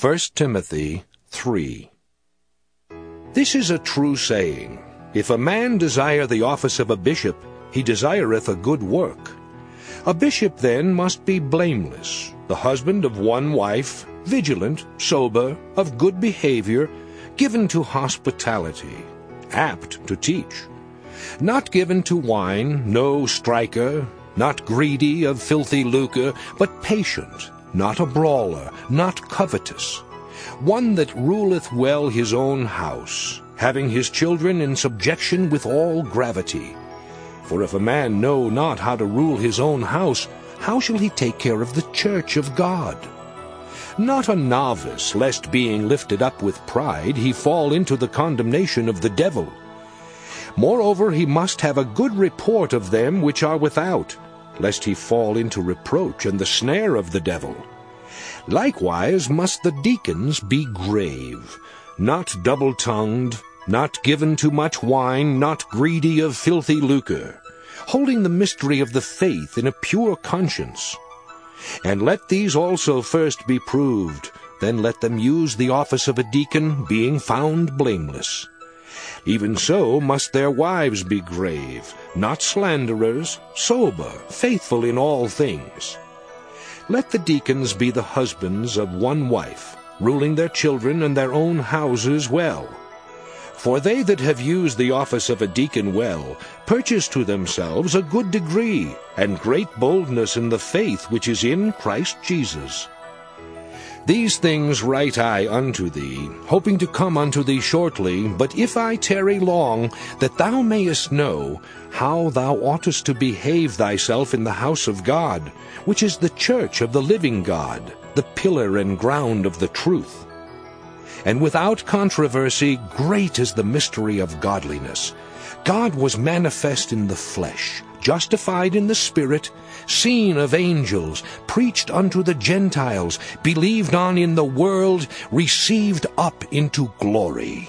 1 Timothy 3 This is a true saying. If a man desire the office of a bishop, he desireth a good work. A bishop then must be blameless, the husband of one wife, vigilant, sober, of good behavior, given to hospitality, apt to teach, not given to wine, no striker, not greedy of filthy lucre, but patient, not a brawler, not covetous, one that ruleth well his own house, having his children in subjection with all gravity. For if a man know not how to rule his own house, how shall he take care of the church of God? Not a novice, lest being lifted up with pride he fall into the condemnation of the devil. Moreover, he must have a good report of them which are without, lest he fall into reproach and the snare of the devil. Likewise must the deacons be grave, not double-tongued, not given to much wine, not greedy of filthy lucre, holding the mystery of the faith in a pure conscience. And let these also first be proved, then let them use the office of a deacon, being found blameless. Even so must their wives be grave, not slanderers, sober, faithful in all things. Let the deacons be the husbands of one wife, ruling their children and their own houses well. For they that have used the office of a deacon well purchase to themselves a good degree and great boldness in the faith which is in Christ Jesus. These things write I unto thee, hoping to come unto thee shortly, but if I tarry long, that thou mayest know how thou oughtest to behave thyself in the house of God, which is the church of the living God, the pillar and ground of the truth. And without controversy, great is the mystery of godliness. God was manifest in the flesh, justified in the Spirit, seen of angels, preached unto the Gentiles, believed on in the world, received up into glory.